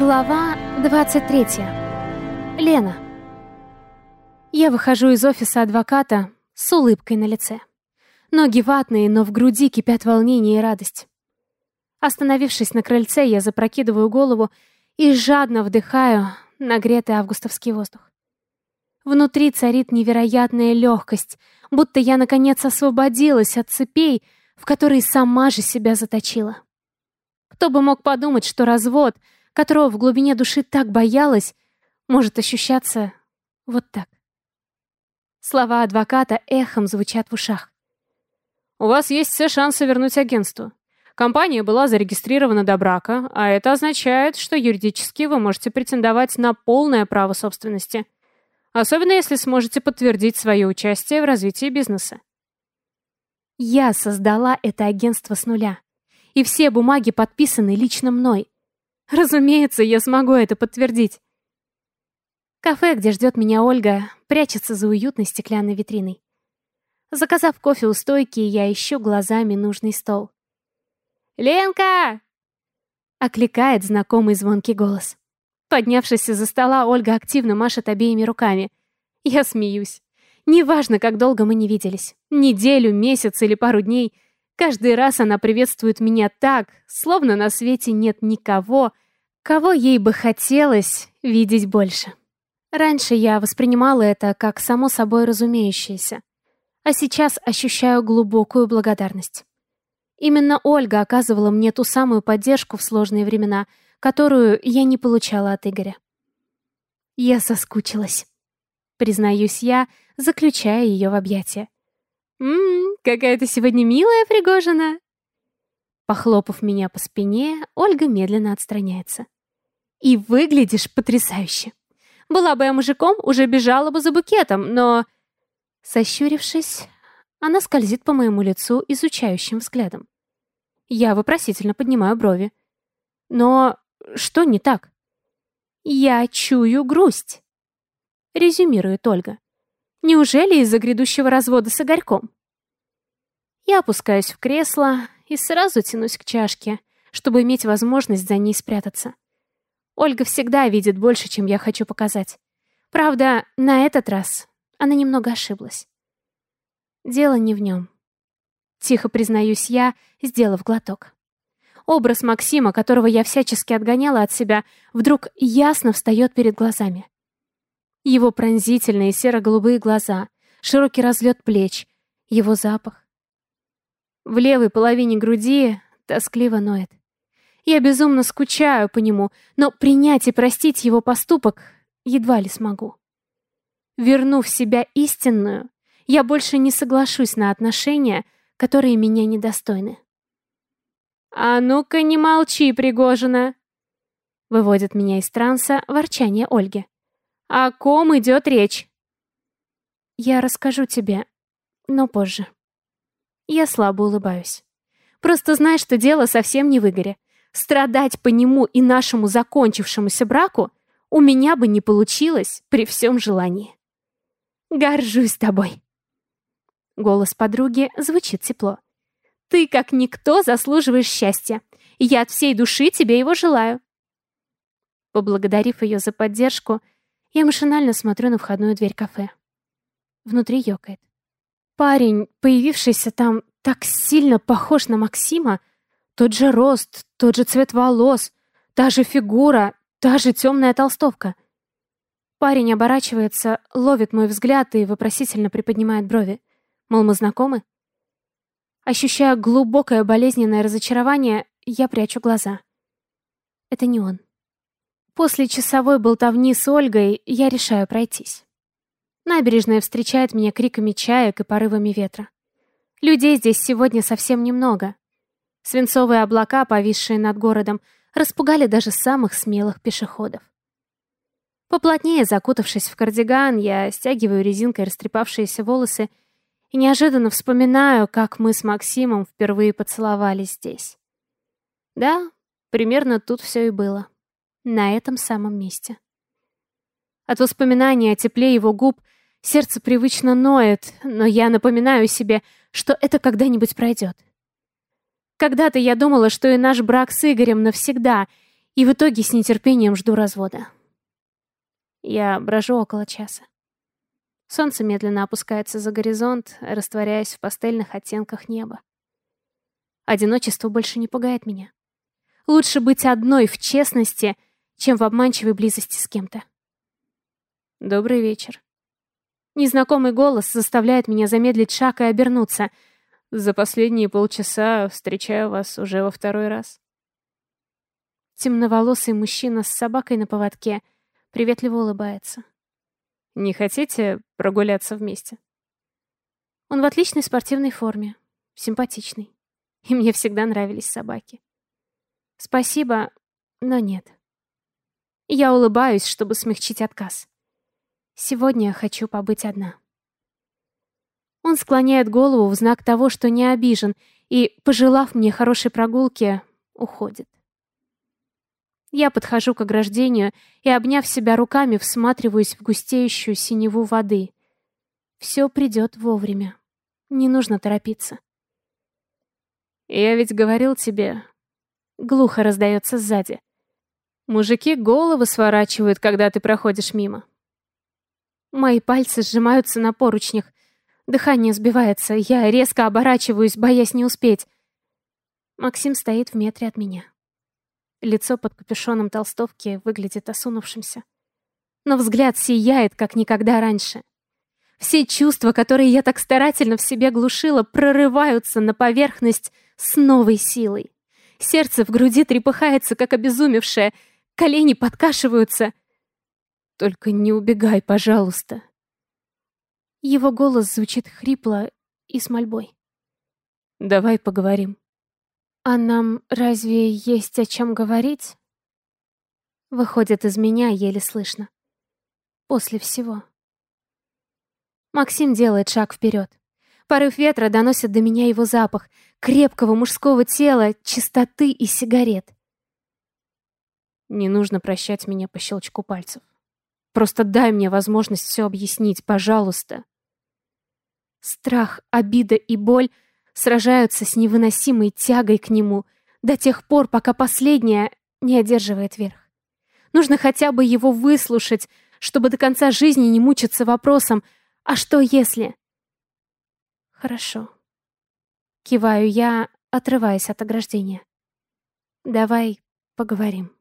Глава 23. Лена. Я выхожу из офиса адвоката с улыбкой на лице. Ноги ватные, но в груди кипят волнение и радость. Остановившись на крыльце, я запрокидываю голову и жадно вдыхаю нагретый августовский воздух. Внутри царит невероятная легкость, будто я наконец освободилась от цепей, в которые сама же себя заточила. Кто бы мог подумать, что развод, которого в глубине души так боялась, может ощущаться вот так. Слова адвоката эхом звучат в ушах. У вас есть все шансы вернуть агентству. Компания была зарегистрирована до брака, а это означает, что юридически вы можете претендовать на полное право собственности. Особенно если сможете подтвердить свое участие в развитии бизнеса. Я создала это агентство с нуля. И все бумаги подписаны лично мной. Разумеется, я смогу это подтвердить. Кафе, где ждет меня Ольга, прячется за уютной стеклянной витриной. Заказав кофе у стойки, я ищу глазами нужный стол. «Ленка!» — окликает знакомый звонкий голос. Поднявшись из-за стола, Ольга активно машет обеими руками. Я смеюсь. Неважно, как долго мы не виделись. Неделю, месяц или пару дней. Каждый раз она приветствует меня так, словно на свете нет никого, кого ей бы хотелось видеть больше. Раньше я воспринимала это как само собой разумеющееся, а сейчас ощущаю глубокую благодарность. Именно Ольга оказывала мне ту самую поддержку в сложные времена — которую я не получала от Игоря. Я соскучилась. Признаюсь я, заключая ее в объятия. «Ммм, какая ты сегодня милая, Пригожина!» Похлопав меня по спине, Ольга медленно отстраняется. «И выглядишь потрясающе! Была бы я мужиком, уже бежала бы за букетом, но...» Сощурившись, она скользит по моему лицу изучающим взглядом. Я вопросительно поднимаю брови. «Но что не так? Я чую грусть. Резюмирует Ольга. Неужели из-за грядущего развода с Игорьком? Я опускаюсь в кресло и сразу тянусь к чашке, чтобы иметь возможность за ней спрятаться. Ольга всегда видит больше, чем я хочу показать. Правда, на этот раз она немного ошиблась. Дело не в нем. Тихо признаюсь я, сделав глоток. Образ Максима, которого я всячески отгоняла от себя, вдруг ясно встает перед глазами. Его пронзительные серо-голубые глаза, широкий разлет плеч, его запах. В левой половине груди тоскливо ноет. Я безумно скучаю по нему, но принять и простить его поступок едва ли смогу. Вернув себя истинную, я больше не соглашусь на отношения, которые меня недостойны. «А ну-ка не молчи, Пригожина!» Выводит меня из транса ворчание Ольги. «О ком идет речь?» «Я расскажу тебе, но позже». Я слабо улыбаюсь. Просто знай, что дело совсем не в Игоре. Страдать по нему и нашему закончившемуся браку у меня бы не получилось при всем желании. «Горжусь тобой!» Голос подруги звучит тепло. Ты, как никто, заслуживаешь счастья. Я от всей души тебе его желаю. Поблагодарив ее за поддержку, я машинально смотрю на входную дверь кафе. Внутри ёкает. Парень, появившийся там, так сильно похож на Максима. Тот же рост, тот же цвет волос, та же фигура, та же темная толстовка. Парень оборачивается, ловит мой взгляд и вопросительно приподнимает брови. Мол, мы знакомы? Ощущая глубокое болезненное разочарование, я прячу глаза. Это не он. После часовой болтовни с Ольгой я решаю пройтись. Набережная встречает меня криками чаек и порывами ветра. Людей здесь сегодня совсем немного. Свинцовые облака, повисшие над городом, распугали даже самых смелых пешеходов. Поплотнее закутавшись в кардиган, я стягиваю резинкой растрепавшиеся волосы и неожиданно вспоминаю, как мы с Максимом впервые поцеловались здесь. Да, примерно тут все и было. На этом самом месте. От воспоминания о тепле его губ сердце привычно ноет, но я напоминаю себе, что это когда-нибудь пройдет. Когда-то я думала, что и наш брак с Игорем навсегда, И в итоге с нетерпением жду развода. Я брожу около часа. Солнце медленно опускается за горизонт, растворяясь в пастельных оттенках неба. Одиночество больше не пугает меня. Лучше быть одной в честности, чем в обманчивой близости с кем-то. Добрый вечер. Незнакомый голос заставляет меня замедлить шаг и обернуться. За последние полчаса встречаю вас уже во второй раз. Темноволосый мужчина с собакой на поводке приветливо улыбается. Не хотите прогуляться вместе? Он в отличной спортивной форме, симпатичный. И мне всегда нравились собаки. Спасибо, но нет. Я улыбаюсь, чтобы смягчить отказ. Сегодня я хочу побыть одна. Он склоняет голову в знак того, что не обижен, и, пожелав мне хорошей прогулки, уходит. Я подхожу к ограждению и, обняв себя руками, всматриваюсь в густеющую синеву воды. Все придет вовремя. Не нужно торопиться. «Я ведь говорил тебе...» Глухо раздается сзади. «Мужики головы сворачивают, когда ты проходишь мимо». Мои пальцы сжимаются на поручнях. Дыхание сбивается. Я резко оборачиваюсь, боясь не успеть. Максим стоит в метре от меня. Лицо под капюшоном толстовки выглядит осунувшимся. Но взгляд сияет, как никогда раньше. Все чувства, которые я так старательно в себе глушила, прорываются на поверхность с новой силой. Сердце в груди трепыхается, как обезумевшее, колени подкашиваются. Только не убегай, пожалуйста. Его голос звучит хрипло и с мольбой. Давай поговорим. А нам разве есть о чем говорить? Выходит из меня еле слышно. После всего. Максим делает шаг вперед. Порыв ветра доносит до меня его запах, крепкого мужского тела, чистоты и сигарет. Не нужно прощать меня по щелчку пальцев. Просто дай мне возможность все объяснить, пожалуйста. Страх, обида и боль — сражаются с невыносимой тягой к нему до тех пор, пока последняя не одерживает верх. Нужно хотя бы его выслушать, чтобы до конца жизни не мучиться вопросом «А что если?» «Хорошо». Киваю я, отрываясь от ограждения. «Давай поговорим».